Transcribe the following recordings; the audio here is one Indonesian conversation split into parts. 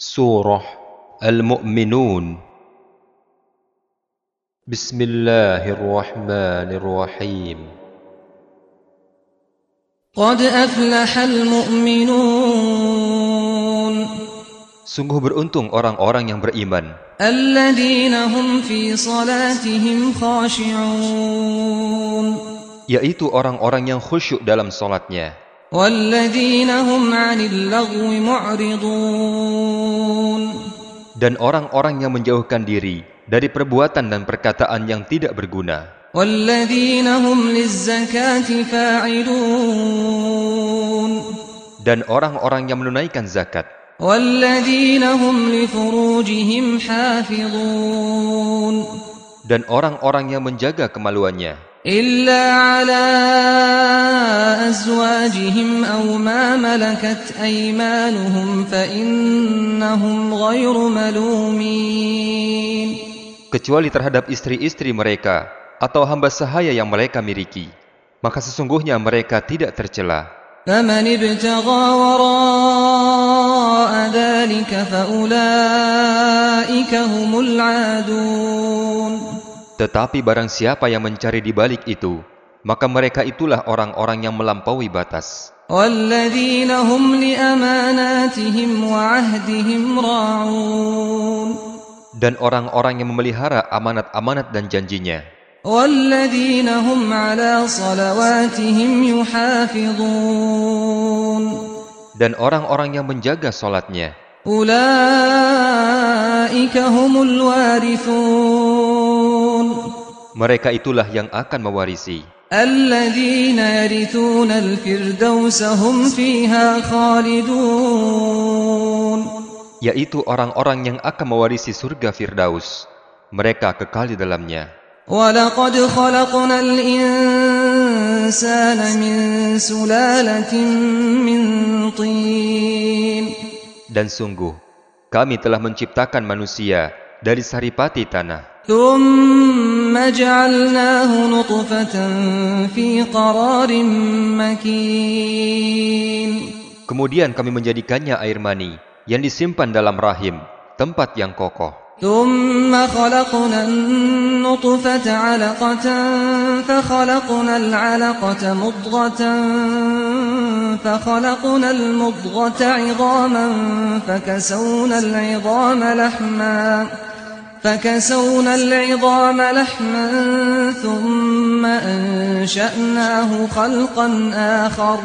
Surah Al-Mu'minun. Bismillahirrahmanirrahim. Qad aflahal mu'minun. Sungguh beruntung orang-orang yang beriman. Alladhinahum fi salatihim khashi'un. Yaitu orang-orang yang khusyuk dalam salatnya. Dan orang-orang yang menjauhkan diri dari perbuatan dan perkataan yang tidak berguna. Dan orang-orang yang menunaikan zakat. Dan orang-orang yang menjaga kemaluannya. إلا على أزواجهم أو ما ملكت أيمانهم فإنهم غير ملومين kecuali terhadap istri-istri mereka atau hamba sahaya yang mereka miliki maka sesungguhnya mereka tidak tercela فمن ابتغى وراء ذلك فأولئك هم العادون Tetapi barang siapa yang mencari di balik itu, maka mereka itulah orang-orang yang melampaui batas. Dan orang-orang yang memelihara amanat-amanat dan janjinya. Dan orang-orang yang menjaga solatnya. Ulaika warithun mereka itulah yang akan mewarisi الذين يرثون الفردوس هم فيها خالدون yaitu orang-orang yang akan mewarisi surga Firdaus mereka kekal di dalamnya ولقد خلقنا الإنسان من سلالة من طين Dan sungguh, kami telah menciptakan manusia dari saripati tanah. ثم جعلناه نطفة في قرار مكين Kemudian kami menjadikannya air mani yang disimpan dalam rahim, tempat yang kokoh. ثم خلقنا النطفة علقة فخلقنا العلقة مضغة فخلقنا المضغة عظاما فكسونا العظام لحما فكسونا العظام لحما ثم أنشأناه خلقا آخر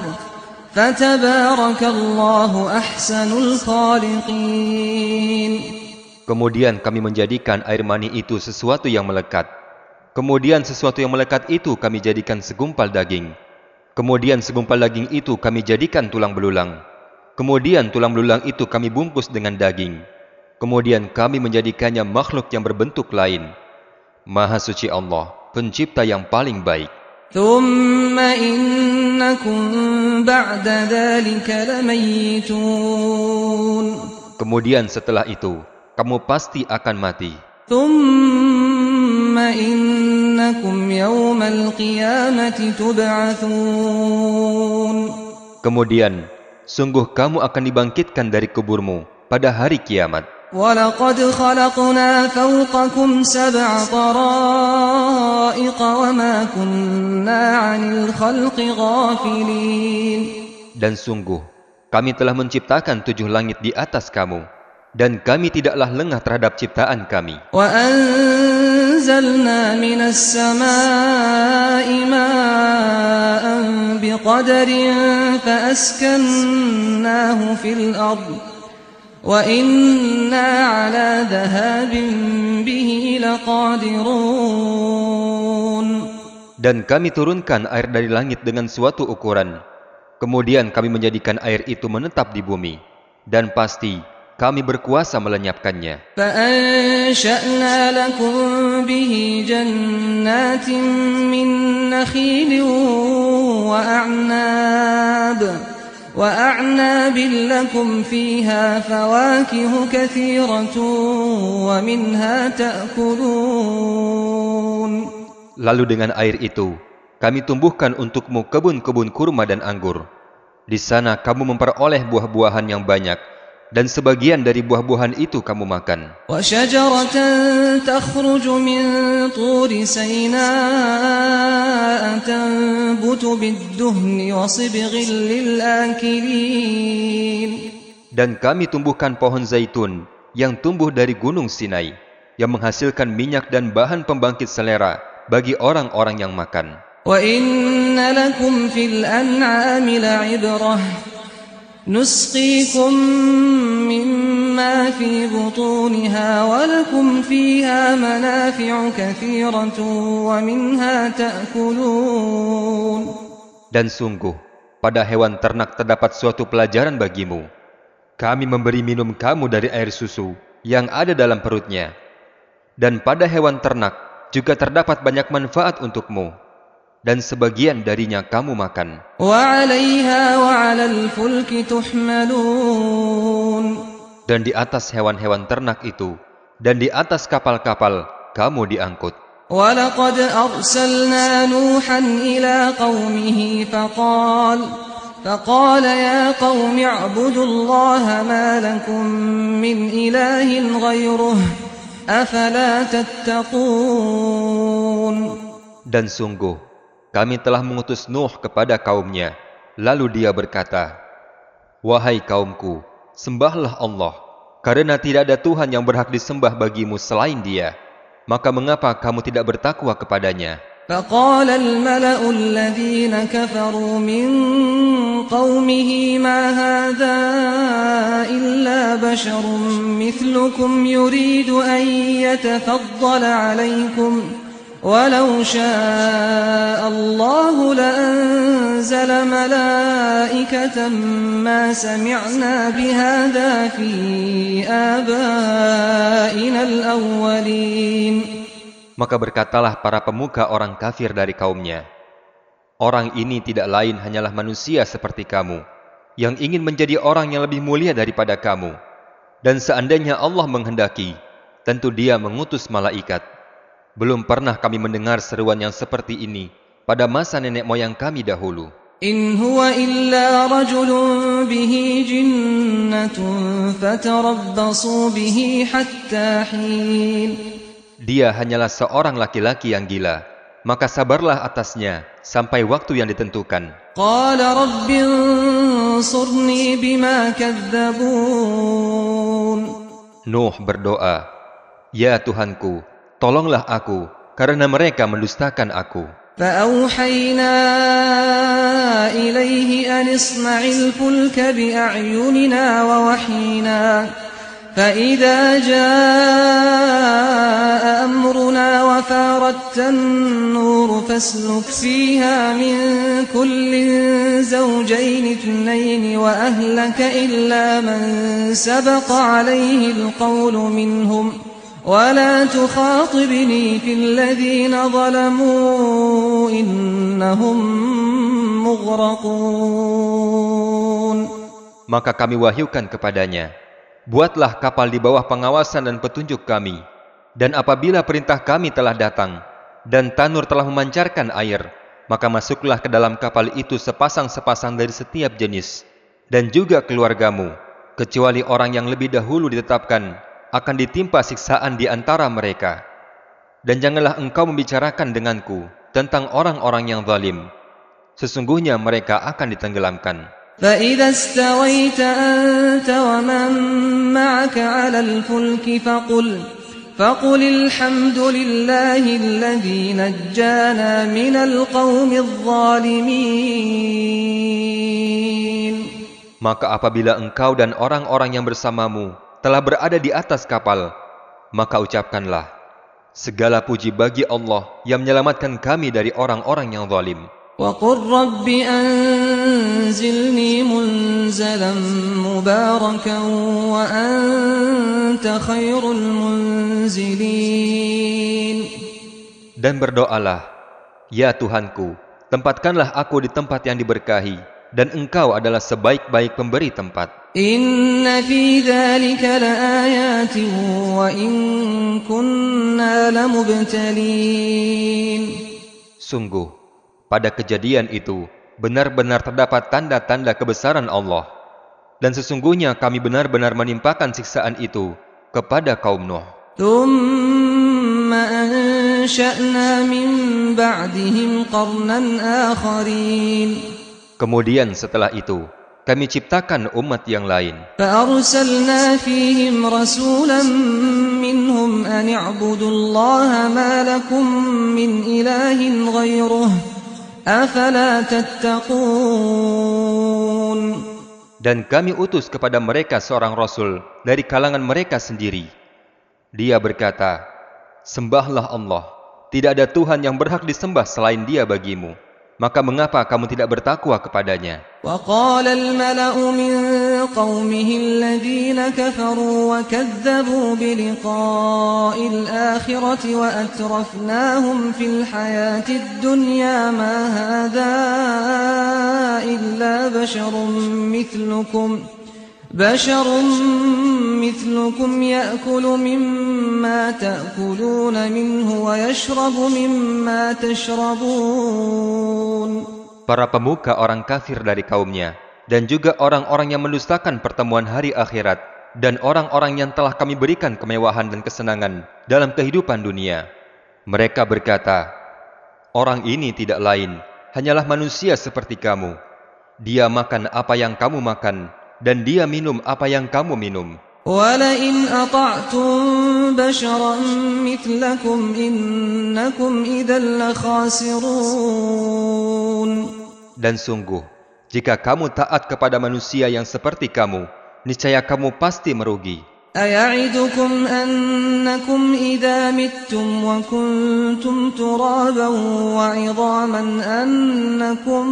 فتبارك الله أحسن الخالقين Kemudian kami menjadikan air mani itu sesuatu yang melekat. Kemudian sesuatu yang melekat itu kami jadikan segumpal daging. Kemudian segumpal daging itu kami jadikan tulang belulang. Kemudian tulang belulang itu kami bungkus dengan daging. Kemudian kami menjadikannya makhluk yang berbentuk lain. Maha suci Allah, pencipta yang paling baik. Kemudian setelah itu, kamu pasti akan mati. Kemudian, sungguh kamu akan dibangkitkan dari kuburmu pada hari kiamat. ولقد خلقنا فوقكم سبع طرائق وما كنا عن الخلق غافلين Dan sungguh, kami telah menciptakan tujuh langit di atas kamu, dan kami tidaklah lengah terhadap ciptaan kami. وأنزلنا من السماء ماء بقدر فأسكناه في الأرض وإنا على ذهاب به لقادرون Dan kami turunkan air dari langit dengan suatu ukuran. Kemudian kami menjadikan air itu menetap di bumi. Dan pasti kami berkuasa melenyapkannya. فأنشأنا لكم به جنات من نخيل وأعناب وأعناب لكم فيها فواكه كثيرة ومنها تأكلون Lalu dengan air itu, kami tumbuhkan untukmu kebun-kebun kurma dan anggur. Di sana kamu memperoleh buah-buahan yang banyak, dan sebagian dari buah-buahan itu kamu makan. وشجرة تخرج من طور سيناء تنبت بالدهن وصبغ للآكلين Dan kami tumbuhkan pohon zaitun yang tumbuh dari gunung Sinai, yang menghasilkan minyak dan bahan pembangkit selera bagi orang-orang yang makan. وإن لكم في الأنعام لعبرة نسقيكم مما في بطونها ولكم فيها منافع كثيرة ومنها تأكلون Dan sungguh, pada hewan ternak terdapat suatu pelajaran bagimu. Kami memberi minum kamu dari air susu yang ada dalam perutnya. Dan pada hewan ternak juga terdapat banyak manfaat untukmu. Dan sebagian darinya kamu makan. وعليها وعلى الفلك تحملون Dan di atas hewan-hewan ternak itu, dan di atas kapal-kapal, kamu diangkut. ولقد أرسلنا نوحا إلى قومه فقال فقال يا قوم اعبدوا الله ما لكم من إله غيره أفلا تتقون Dan sungguh, kami telah mengutus Nuh kepada kaumnya. Lalu dia berkata, Wahai kaumku, sembahlah Allah, karena tidak ada Tuhan yang berhak disembah bagimu selain dia. Maka mengapa kamu tidak bertakwa kepadanya? فقال الملأ الذين كفروا من قومه ما هذا إلا بشر مثلكم يريد أن يتفضل عليكم ولو شاء الله لأنزل ملائكة ما سمعنا بهذا في آبائنا الأولين Maka berkatalah para pemuka orang kafir dari kaumnya, Orang ini tidak lain hanyalah manusia seperti kamu, yang ingin menjadi orang yang lebih mulia daripada kamu. Dan seandainya Allah menghendaki, tentu dia mengutus malaikat. Belum pernah kami mendengar seruan yang seperti ini pada masa nenek moyang kami dahulu. In huwa illa rajulun bihi jinnatun fatarabbasu bihi hatta hin. Dia hanyalah seorang laki-laki yang gila. Maka sabarlah atasnya sampai waktu yang ditentukan. Nuh berdoa, Ya Tuhanku, tolonglah aku, karena mereka mendustakan aku. فأوحينا إليه أن اصنع الفلك بأعيننا ووحينا فإذا جاء أمرنا وفاردت النور فاسلك فيها من كل زوجين اثنين وأهلك إلا من سبق عليه القول منهم ولا تخاطبني في الذين ظلموا إنهم مغرقون Maka kami wahyukan kepadanya, Buatlah kapal di bawah pengawasan dan petunjuk kami. Dan apabila perintah kami telah datang, dan tanur telah memancarkan air, maka masuklah ke dalam kapal itu sepasang-sepasang dari setiap jenis, dan juga keluargamu, kecuali orang yang lebih dahulu ditetapkan akan ditimpa siksaan di antara mereka. Dan janganlah engkau membicarakan denganku tentang orang-orang yang zalim. Sesungguhnya mereka akan ditenggelamkan. فإذا استويت أنت ومن معك على الفلك فقل فقل الحمد لله الذي نجانا من القوم الظالمين Maka apabila engkau dan orang-orang yang bersamamu telah berada di atas kapal, maka ucapkanlah, Segala puji bagi Allah yang menyelamatkan kami dari orang-orang yang zalim. وقل رب أنزلني منزلا مباركا وأنت خير المنزلين Dan berdoalah, Ya Tuhanku, tempatkanlah aku di tempat yang diberkahi, dan engkau adalah sebaik-baik pemberi tempat. إن في ذلك لآيات وإن كنا لمبتلين Sungguh, pada kejadian itu benar-benar terdapat tanda-tanda kebesaran Allah. Dan sesungguhnya kami benar-benar menimpakan siksaan itu kepada kaum Nuh. ثم أنشأنا من بعدهم قرنا آخرين Kemudian setelah itu, kami ciptakan umat yang lain. Dan kami utus kepada mereka seorang rasul dari kalangan mereka sendiri. Dia berkata, Sembahlah Allah, tidak ada Tuhan yang berhak disembah selain dia bagimu. Maka mengapa kamu tidak bertakwa kepadanya? وقال الملأ من قومه الذين كفروا وكذبوا بلقاء الآخرة وأترفناهم في الحياة الدنيا ما هذا إلا بشر مثلكم بشر مثلكم يأكل مما تأكلون منه ويشرب مما تشربون Para pemuka orang kafir dari kaumnya, dan juga orang-orang yang mendustakan pertemuan hari akhirat, dan orang-orang yang telah kami berikan kemewahan dan kesenangan dalam kehidupan dunia. Mereka berkata, Orang ini tidak lain, hanyalah manusia seperti kamu. Dia makan apa yang kamu makan, dan dia minum apa yang kamu minum. ولئن أطعتم بشرا مثلكم إنكم إذا لخاسرون Dan sungguh, jika kamu taat kepada manusia yang seperti kamu, niscaya kamu pasti merugi. أيعدكم أنكم إذا متم وكنتم ترابا وعظاما أنكم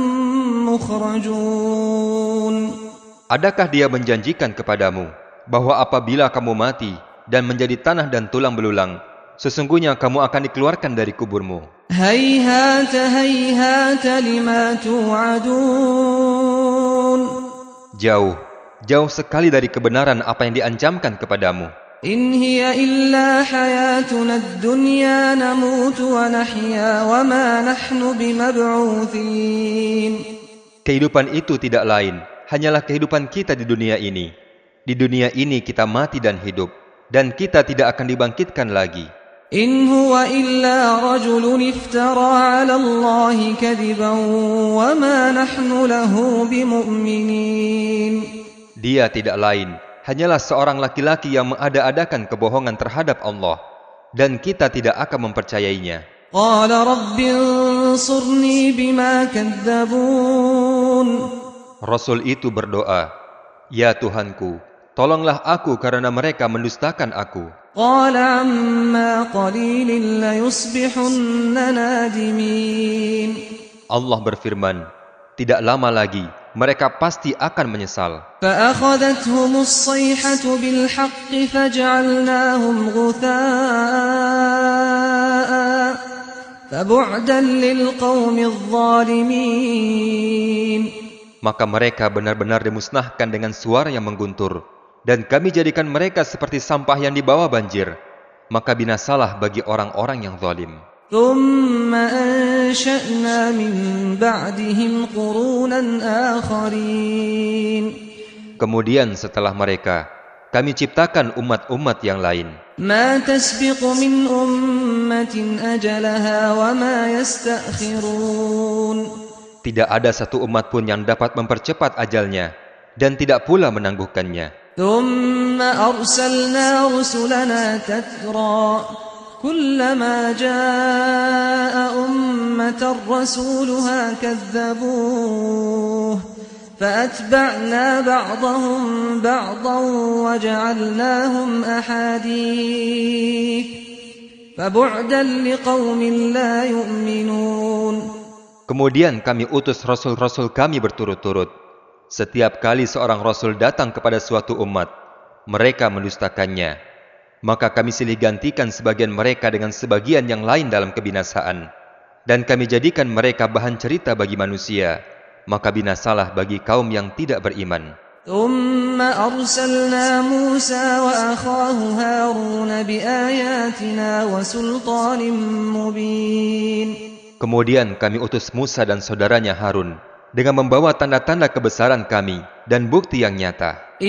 مخرجون Adakah dia menjanjikan kepadamu bahwa apabila kamu mati dan menjadi tanah dan tulang belulang, sesungguhnya kamu akan dikeluarkan dari kuburmu? هيهات هيهات لما توعدون Jauh, jauh sekali dari kebenaran apa yang diancamkan kepadamu. إن هي إلا حياتنا الدنيا نموت ونحيا وما نحن بمبعوثين Kehidupan itu tidak lain, hanyalah kehidupan kita di dunia ini. Di dunia ini kita mati dan hidup, dan kita tidak akan dibangkitkan lagi. Dia tidak lain, hanyalah seorang laki-laki yang mengada-adakan kebohongan terhadap Allah. Dan kita tidak akan mempercayainya. Rasul itu berdoa, Ya Tuhanku, tolonglah aku karena mereka mendustakan aku. قال عما قليل ليصبحن نادمين Allah berfirman, Tidak lama lagi, mereka pasti akan menyesal. فأخذتهم الصيحة بالحق فجعلناهم غثاء فبعدا للقوم الظالمين maka mereka benar-benar dimusnahkan dengan suara yang mengguntur. Dan kami jadikan mereka seperti sampah yang dibawa banjir. Maka binasalah bagi orang-orang yang zalim. Kemudian setelah mereka, kami ciptakan umat-umat yang lain. ما تسبق من أمة أجلها وما يستأخرون Tidak ada satu umat pun yang dapat mempercepat ajalnya, dan tidak pula menangguhkannya. ثم أرسلنا رسلنا تترى كلما جاء أمة رسولها كذبوه فأتبعنا بعضهم بعضا وجعلناهم أحاديث فبعدا لقوم لا يؤمنون Kemudian kami utus rasul-rasul kami berturut-turut. Setiap kali seorang rasul datang kepada suatu umat, mereka mendustakannya. Maka kami silih gantikan sebagian mereka dengan sebagian yang lain dalam kebinasaan. Dan kami jadikan mereka bahan cerita bagi manusia. Maka binasalah bagi kaum yang tidak beriman. ثم أرسلنا موسى وأخاه هارون بآياتنا وسلطان مبين Kemudian kami utus Musa dan saudaranya Harun dengan membawa tanda-tanda kebesaran kami dan bukti yang nyata.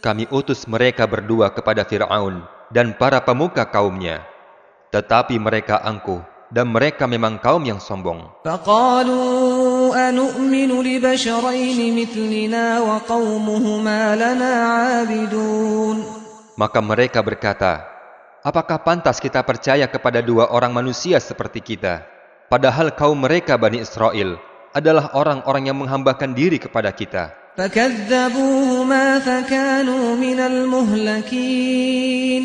Kami utus mereka berdua kepada Fir'aun dan para pemuka kaumnya. Tetapi mereka angkuh dan mereka memang kaum yang sombong. أنؤمن لبشرين مثلنا وقومهما لنا عابدون Maka mereka berkata, Apakah pantas kita percaya kepada dua orang manusia seperti kita? Padahal kaum mereka Bani Israel adalah orang-orang yang menghambakan diri kepada kita. فكذبوهما فكانوا من المهلكين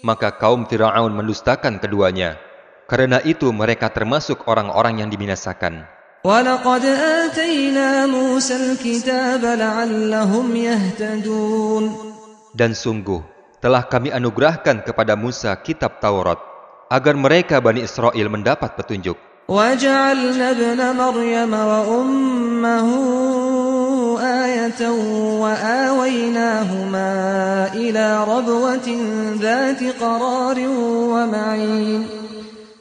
Maka kaum Fir'aun mendustakan keduanya. Karena itu mereka termasuk orang-orang yang dibinasakan. ولقد آتينا موسى الكتاب لعلهم يهتدون Dan sungguh, telah kami anugerahkan kepada Musa kitab Taurat, agar mereka Bani Israel mendapat petunjuk. وجعلنا ابن مريم وأمه آية وآويناهما إلى ربوة ذات قرار ومعين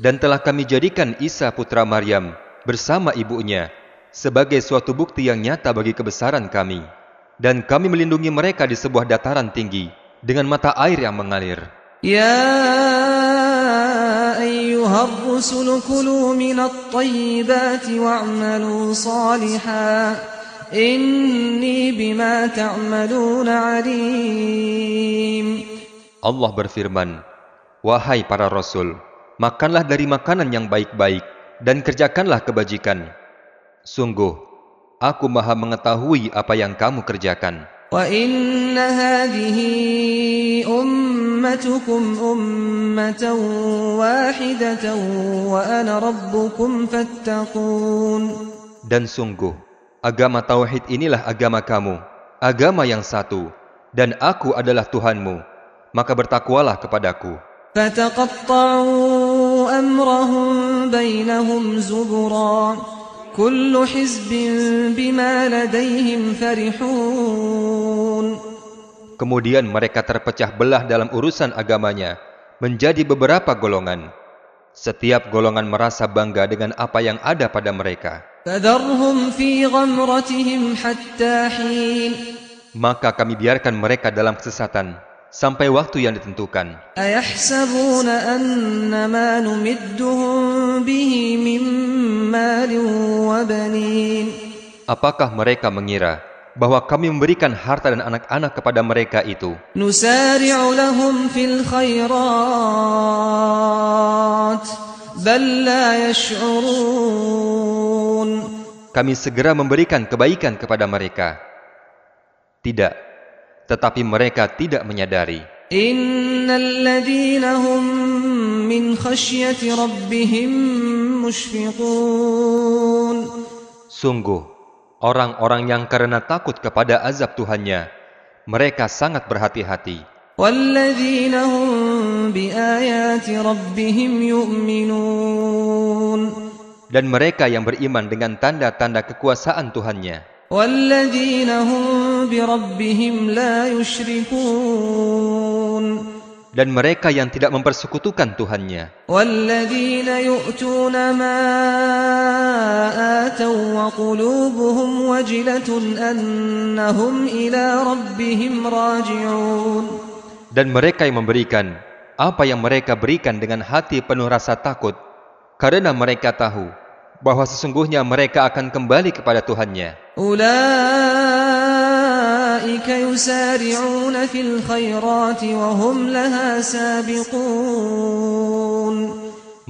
Dan telah kami jadikan Isa putra Maryam bersama ibunya sebagai suatu bukti yang nyata bagi kebesaran kami. Dan kami melindungi mereka di sebuah dataran tinggi dengan mata air yang mengalir. Ya ayyuhal rusul kulu minat tayyibati wa'amalu saliha Inni bima ta'amaluna alim. Allah berfirman, Wahai para Rasul, makanlah dari makanan yang baik-baik dan kerjakanlah kebajikan. Sungguh, aku maha mengetahui apa yang kamu kerjakan. وإن هذه أمتكم أمة واحدة وأنا ربكم فاتقون Dan sungguh, agama Tauhid inilah agama kamu, agama yang satu, dan aku adalah Tuhanmu, maka bertakwalah kepadaku. فتقطعوا أمرهم بينهم زبرا كل حزب بما لديهم فرحون Kemudian mereka terpecah belah dalam urusan agamanya menjadi beberapa golongan. Setiap golongan merasa bangga dengan apa yang ada pada mereka. فذرهم في غمرتهم حتى حين Maka kami biarkan mereka dalam kesesatan sampai waktu yang ditentukan. Apakah mereka mengira bahwa kami memberikan harta dan anak-anak kepada mereka itu? Kami segera memberikan kebaikan kepada mereka. Tidak, tetapi mereka tidak menyadari. إن الذين هم من خشية ربهم مشفقون Sungguh, orang-orang yang karena takut kepada azab Tuhannya, mereka sangat berhati-hati. والذين هم بآيات ربهم يؤمنون Dan mereka yang beriman dengan tanda-tanda kekuasaan Tuhannya. والذين هم بربهم لا يشركون Dan mereka yang tidak mempersekutukan Tuhannya. والذين يؤتون ما آتوا وقلوبهم وجلة أنهم إلى ربهم راجعون Dan mereka yang memberikan apa yang mereka berikan dengan hati penuh rasa takut. Karena mereka tahu bahwa sesungguhnya mereka akan kembali kepada Tuhannya.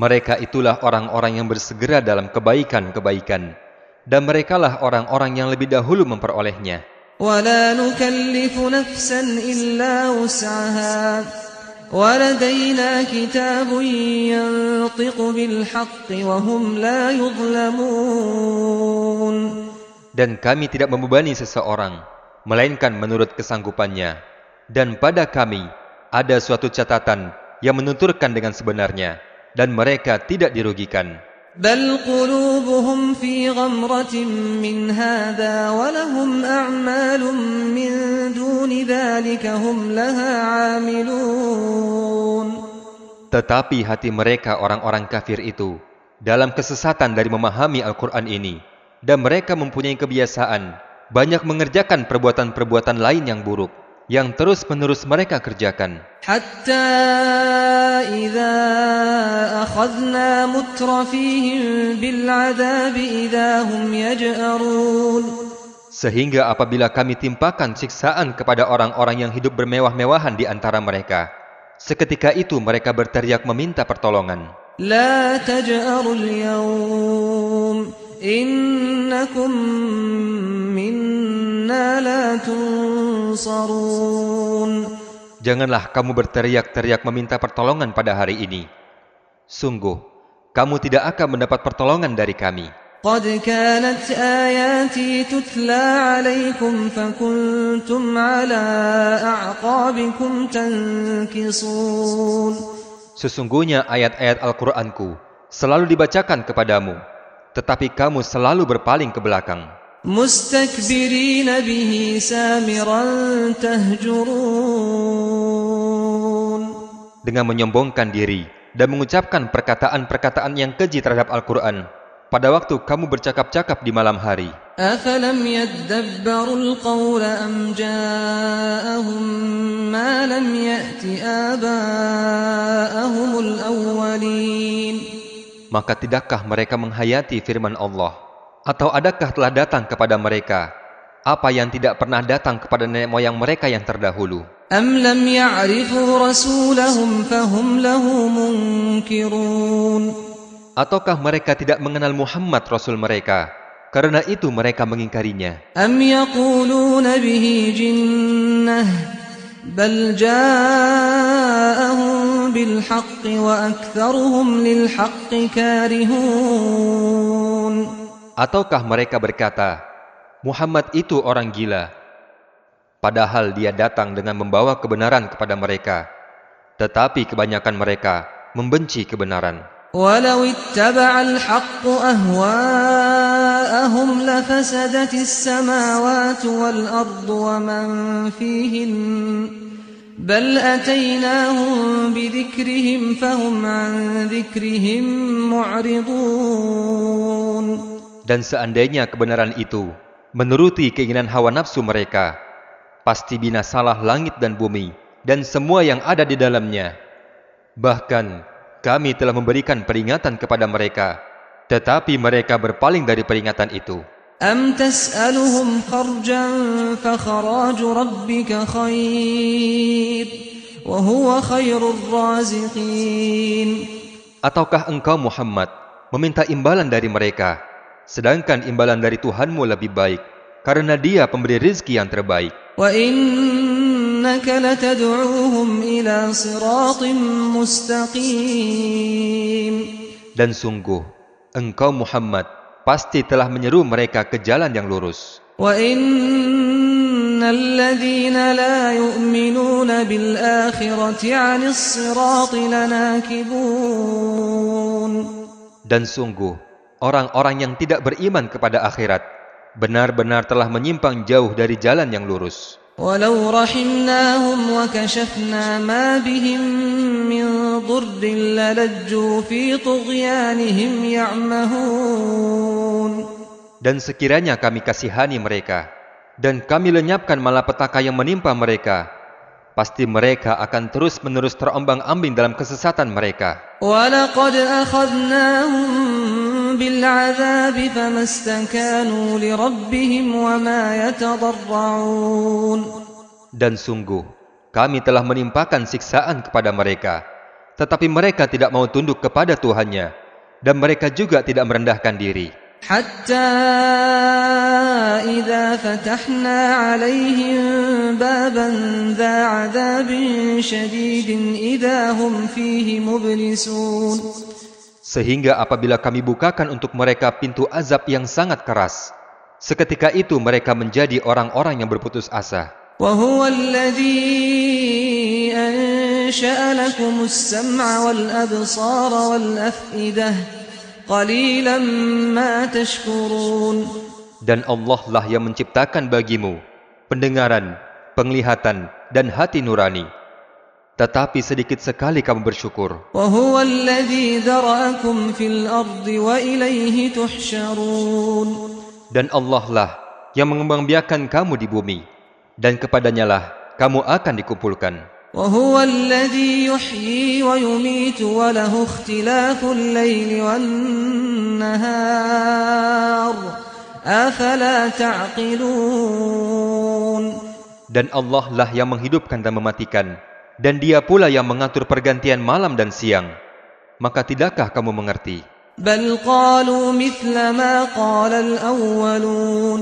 Mereka itulah orang-orang yang bersegera dalam kebaikan-kebaikan dan merekalah orang-orang yang lebih dahulu memperolehnya. ولا نكلف نفسا إلا وسعها ولدينا كتاب ينطق بالحق وهم لا يظلمون Dan kami tidak membebani seseorang, melainkan menurut kesanggupannya. Dan pada kami ada suatu catatan yang menuturkan dengan sebenarnya, dan mereka tidak dirugikan. بل قلوبهم في غمرة من هذا ولهم أعمال من دون ذلك هم لها عاملون tetapi hati mereka orang-orang kafir itu dalam kesesatan dari memahami Al-Quran ini dan mereka mempunyai kebiasaan banyak mengerjakan perbuatan-perbuatan lain yang buruk yang terus-menerus mereka kerjakan. Hatta iza akhazna mutrafihim bil idahum yaj'arun. Sehingga apabila kami timpakan siksaan kepada orang-orang yang hidup bermewah-mewahan di antara mereka, seketika itu mereka berteriak meminta pertolongan. لا تجأروا اليوم إنكم منا لا تنصرون Janganlah kamu berteriak-teriak meminta pertolongan pada hari ini. Sungguh, kamu tidak akan mendapat pertolongan dari kami. قد كانت آياتي تتلى عليكم فكنتم على أعقابكم تنكصون Sesungguhnya ayat-ayat Al-Qur'anku selalu dibacakan kepadamu, tetapi kamu selalu berpaling ke belakang. مستكبرين به سامرا تهجرون Dengan menyombongkan diri dan mengucapkan perkataan-perkataan yang keji terhadap Al-Quran pada waktu kamu bercakap-cakap di malam hari. Maka tidakkah mereka menghayati firman Allah? Atau adakah telah datang kepada mereka apa yang tidak pernah datang kepada nenek moyang mereka yang terdahulu? ataukah mereka tidak mengenal Muhammad Rasul mereka? Karena itu mereka mengingkarinya. Am. Ataukah mereka berkata, Muhammad itu orang gila. Padahal dia datang dengan membawa kebenaran kepada mereka. Tetapi kebanyakan mereka membenci kebenaran. ولو اتبع الحق أهواءهم لفسدت السماوات والأرض ومن فيهن بل أتيناهم بذكرهم فهم عن ذكرهم معرضون Dan seandainya kebenaran itu menuruti keinginan hawa nafsu mereka, pasti binasalah langit dan bumi dan semua yang ada di dalamnya. Bahkan kami telah memberikan peringatan kepada mereka, tetapi mereka berpaling dari peringatan itu. أم تسألهم خرجا فخراج ربك خير وهو خير الرازقين Ataukah engkau Muhammad meminta imbalan dari mereka, sedangkan imbalan dari Tuhanmu lebih baik, karena dia pemberi rizki yang terbaik. Dan sungguh, engkau Muhammad pasti telah menyeru mereka ke jalan yang lurus. Dan sungguh, orang-orang yang tidak beriman kepada akhirat benar-benar telah menyimpang jauh dari jalan yang lurus. ولو رحمناهم وكشفنا ما بهم من ضر للجوا في طغيانهم يعمهون Dan sekiranya kami kasihani mereka, dan kami lenyapkan malapetaka yang menimpa mereka, pasti mereka akan terus-menerus terombang-ambing dalam kesesatan mereka. Dan sungguh, kami telah menimpakan siksaan kepada mereka, tetapi mereka tidak mau tunduk kepada Tuhannya, dan mereka juga tidak merendahkan diri. حتى إذا فتحنا عليهم بابا ذا عذاب شديد إذا هم فيه مبلسون Sehingga apabila kami bukakan untuk mereka pintu azab yang sangat keras, seketika itu mereka menjadi orang-orang yang berputus asa. وهو الذي أنشأ لكم السمع والأبصار والأفئدة قليلا ما تشكرون Dan Allah lah yang menciptakan bagimu pendengaran, penglihatan, dan hati nurani. tetapi sedikit sekali kamu bersyukur. وهو الذي ذرأكم في الأرض وإليه تحشرون Dan Allah lah yang mengembangbiakan kamu di bumi, dan kepadanya lah kamu akan dikumpulkan. وهو الذي يحيي ويميت وله اختلاف الليل والنهار أفلا تعقلون Dan Allah lah yang menghidupkan dan mematikan, dan dia pula yang mengatur pergantian malam dan siang. Maka tidakkah kamu mengerti? بل قالوا مثل ما قال الأولون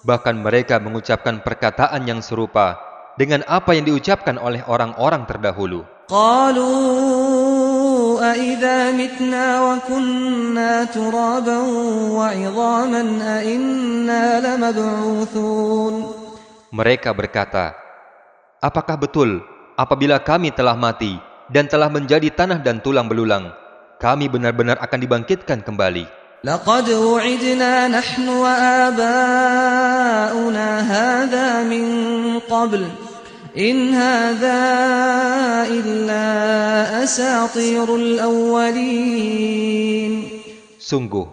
Bahkan mereka mengucapkan perkataan yang serupa dengan apa yang diucapkan oleh orang-orang terdahulu. قالوا أإذا متنا وكنا ترابا وعظاما أإنا لمبعوثون Mereka berkata, Apakah betul apabila kami telah mati dan telah menjadi tanah dan tulang belulang, kami benar-benar akan dibangkitkan kembali? لقد وعدنا نحن وآباؤنا هذا من قبل إن هذا إلا أساطير الأولين Sungguh,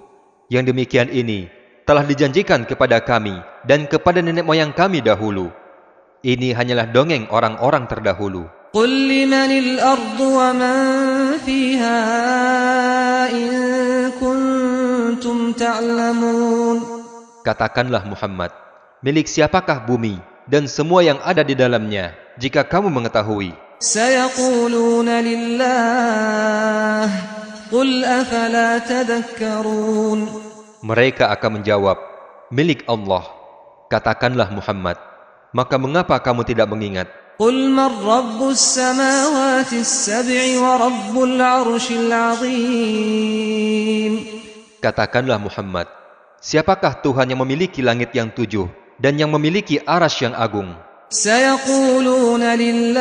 yang demikian ini telah dijanjikan kepada kami dan kepada nenek moyang kami dahulu. Ini hanyalah dongeng orang-orang terdahulu. قل لمن الأرض ومن فيها إن كنتم تعلمون Katakanlah Muhammad, milik siapakah bumi dan semua yang ada di dalamnya jika kamu mengetahui. Mereka akan menjawab, milik Allah. Katakanlah Muhammad, maka mengapa kamu tidak mengingat? Katakanlah Muhammad, siapakah Tuhan yang memiliki langit yang tujuh dan yang memiliki aras yang agung? سيقولون لله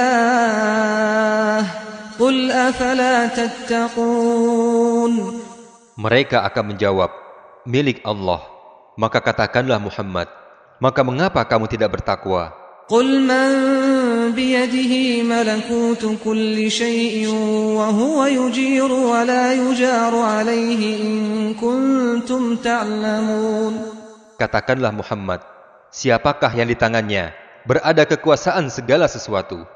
قل أفلا تتقون Mereka akan menjawab, milik Allah. Maka katakanlah Muhammad, maka mengapa kamu tidak bertakwa? قل من بيده ملكوت كل شيء وهو يجير ولا يجار عليه إن كنتم تعلمون Katakanlah Muhammad, siapakah yang di tangannya berada kekuasaan segala sesuatu?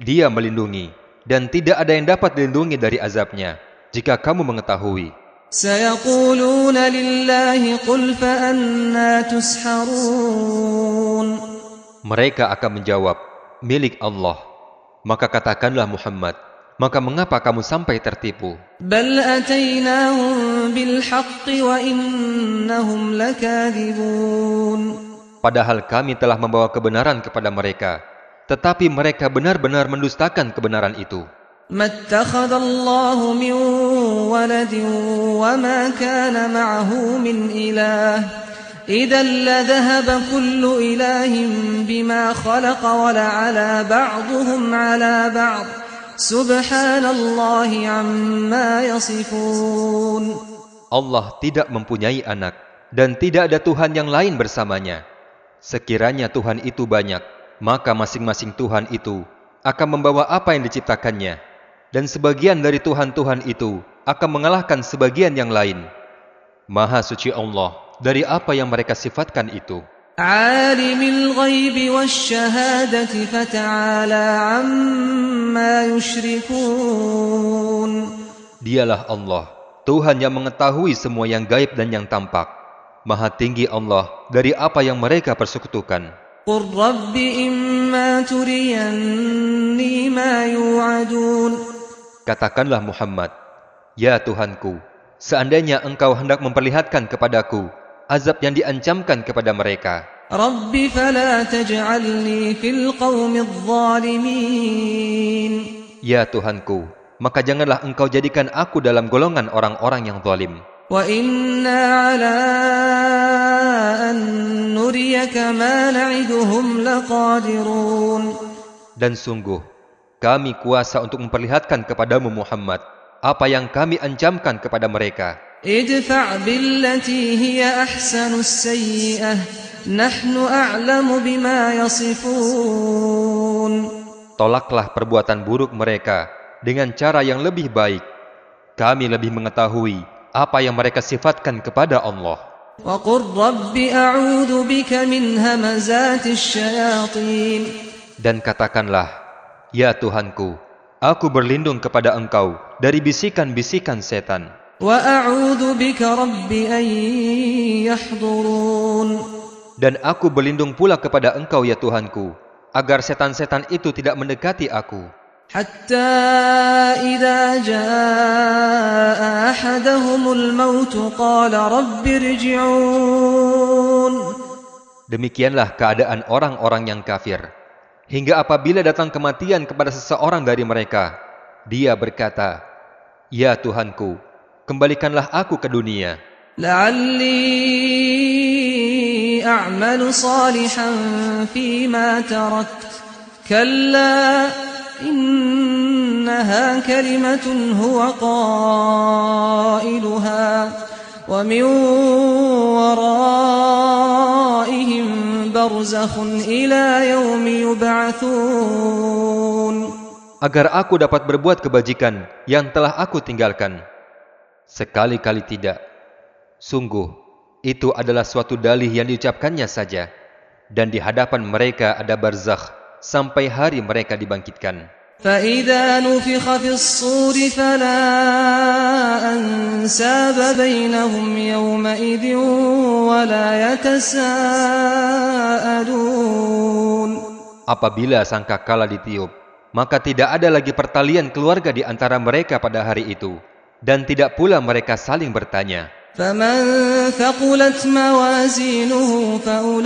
Dia melindungi, dan tidak ada yang dapat dilindungi dari azabnya, jika kamu mengetahui. سيقولون لله قل فأنا تسحرون Mereka akan menjawab, milik Allah. Maka katakanlah Muhammad, maka mengapa kamu sampai tertipu? بل أتيناهم بالحق وإنهم لكاذبون Padahal kami telah membawa kebenaran kepada mereka, tetapi mereka benar-benar mendustakan kebenaran itu. ما اتخذ الله من ولد وما كان معه من إله إذا لذهب كل إله بما خلق ولعلى بعضهم على بعض سبحان الله عما يصفون Allah tidak mempunyai anak, dan tidak ada Tuhan yang lain bersamanya. Sekiranya Tuhan itu banyak, maka masing-masing Tuhan itu akan membawa apa yang diciptakannya. Dan sebagian dari Tuhan-Tuhan itu akan mengalahkan sebagian yang lain. Maha suci Allah dari apa yang mereka sifatkan itu. Dialah Allah, Tuhan yang mengetahui semua yang gaib dan yang tampak. Maha tinggi Allah dari apa yang mereka persekutukan. Katakanlah Muhammad, Ya Tuhanku, seandainya engkau hendak memperlihatkan kepadaku azab yang diancamkan kepada mereka. Ya Tuhanku, maka janganlah engkau jadikan aku dalam golongan orang-orang yang zalim. وإنا على أن نريك ما نعدهم لقادرون Dan sungguh, kami kuasa untuk memperlihatkan kepadamu Muhammad apa yang kami ancamkan kepada mereka. ادفع بالتي هي أحسن السيئة نحن أعلم بما يصفون tolaklah perbuatan buruk mereka dengan cara yang lebih baik. Kami lebih mengetahui apa yang mereka sifatkan kepada Allah. Dan katakanlah, Ya Tuhanku, aku berlindung kepada Engkau dari bisikan-bisikan setan. Dan aku berlindung pula kepada Engkau, ya Tuhanku, agar setan-setan itu tidak mendekati aku. حتى إذا جاء أحدهم الموت قال رب ارجعون Demikianlah keadaan orang-orang yang kafir. Hingga apabila datang kematian kepada seseorang dari mereka, dia berkata, Ya Tuhanku, kembalikanlah aku ke dunia. لعلي أعمل صالحا فيما تركت كلا إنها كلمة هو قائلها ومن ورائهم برزخ إلى يوم يبعثون Agar aku dapat berbuat kebajikan yang telah aku tinggalkan. Sekali-kali tidak. Sungguh, itu adalah suatu dalih yang diucapkannya saja. Dan di hadapan mereka ada barzakh sampai hari mereka dibangkitkan. فإذا نفخ في الصور فلا أنساب بينهم يومئذ ولا يتساءلون Apabila sangkakala ditiup, maka tidak ada lagi pertalian keluarga di antara mereka pada hari itu. Dan tidak pula mereka saling bertanya. فمن ثقلت موازينه فأولئك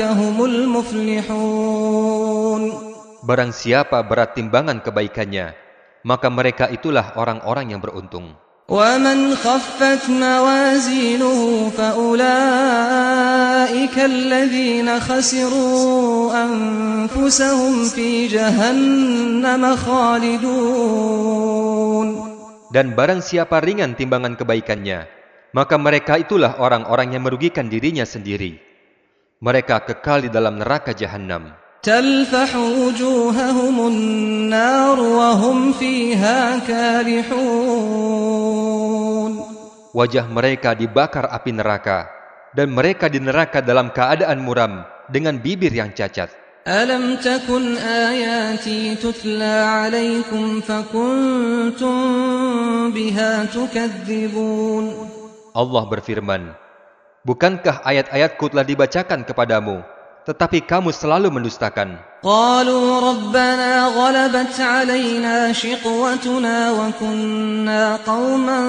هم المفلحون Barang siapa berat timbangan kebaikannya, maka mereka itulah orang-orang yang beruntung. ومن خفت موازينه فأولئك الذين خسروا أنفسهم في جهنم خالدون dan barang siapa ringan timbangan kebaikannya, maka mereka itulah orang-orang yang merugikan dirinya sendiri. Mereka kekal di dalam neraka jahanam. Wajah mereka dibakar api neraka, dan mereka di neraka dalam keadaan muram dengan bibir yang cacat. ألم تكن آياتي تتلى عليكم فكنتم بها تكذبون Allah berfirman, Bukankah ayat-ayatku telah dibacakan kepadamu, tetapi kamu selalu mendustakan. قالوا ربنا غلبت علينا شقوتنا وكنا قوما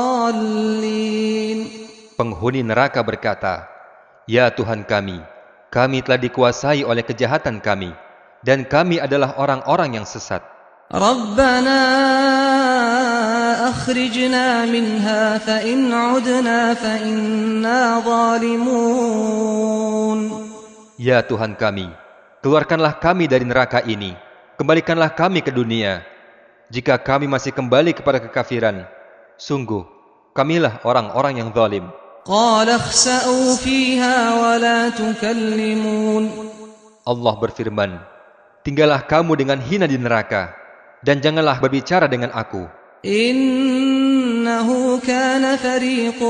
ضالين Penghuni neraka berkata, Ya Tuhan kami, kami telah dikuasai oleh kejahatan kami, dan kami adalah orang-orang yang sesat. Ya Tuhan kami, keluarkanlah kami dari neraka ini, kembalikanlah kami ke dunia. Jika kami masih kembali kepada kekafiran, sungguh, kamilah orang-orang yang zalim. قال اخسأوا فيها ولا تكلمون Allah berfirman, Tinggallah kamu dengan hina di neraka, dan janganlah berbicara dengan aku. إنه كان فريق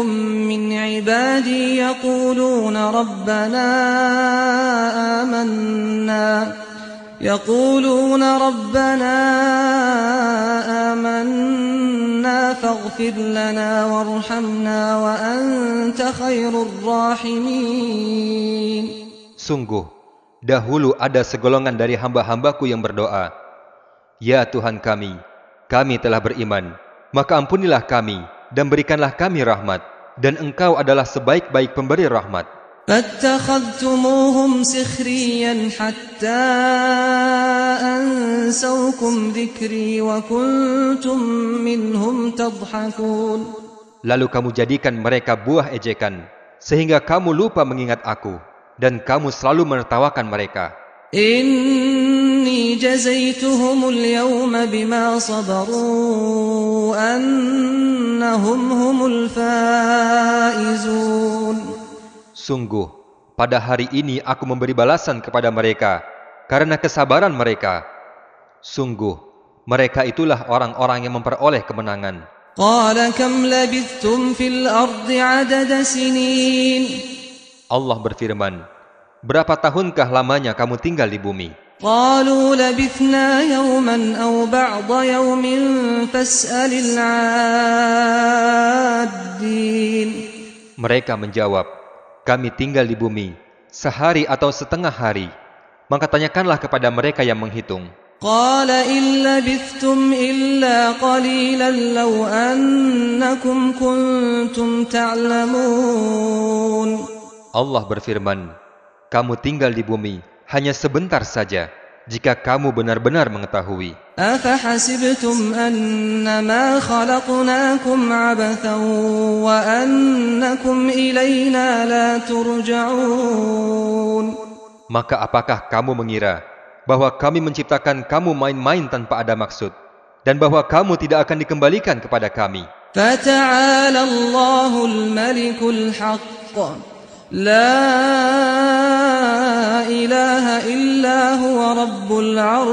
من عبادي يقولون ربنا آمنا يقولون ربنا آمنا فاغفر لنا وارحمنا وأنت خير الراحمين Sungguh, dahulu ada segolongan dari hamba-hambaku yang berdoa, Ya Tuhan kami, kami telah beriman, maka ampunilah kami dan berikanlah kami rahmat, dan Engkau adalah sebaik-baik pemberi rahmat. فاتخذتموهم سخريا حتى أنسوكم ذكري وكنتم منهم تضحكون Lalu kamu jadikan mereka buah ejekan, sehingga kamu lupa mengingat aku, dan kamu selalu menertawakan mereka. إني جزيتهم اليوم بما صبروا أنهم هم الفائزون Sungguh, pada hari ini aku memberi balasan kepada mereka karena kesabaran mereka. Sungguh, mereka itulah orang-orang yang memperoleh kemenangan. Allah berfirman, Berapa tahunkah lamanya kamu tinggal di bumi? Mereka menjawab, Kami tinggal di bumi, sehari atau setengah hari. Maka tanyakanlah kepada mereka yang menghitung. قال إن لبثتم إلا قليلا لو أنكم كنتم تعلمون Allah berfirman, Kamu tinggal di bumi hanya sebentar saja, jika kamu benar-benar mengetahui. أفحسبتم أنما خلقناكم عبثا وأنكم إلينا لا ترجعون Maka apakah kamu mengira bahwa kami menciptakan kamu main-main tanpa ada maksud, dan bahwa kamu tidak akan dikembalikan kepada kami? فتعالى الله الملك الحق لا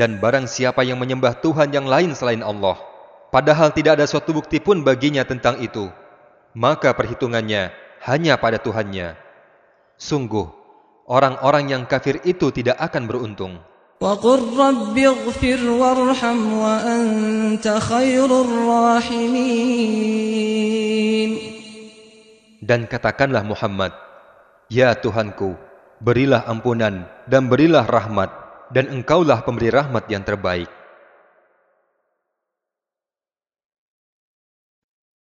Dan barang siapa yang menyembah Tuhan yang lain selain Allah, padahal tidak ada suatu bukti pun baginya tentang itu, maka perhitungannya hanya pada Tuhannya. Sungguh, orang-orang yang kafir itu tidak akan beruntung. وقل رب اغفر وارحم وأنت خير الراحمين Dan katakanlah Muhammad, Ya Tuhanku, berilah ampunan dan berilah rahmat, dan engkaulah pemberi rahmat yang terbaik.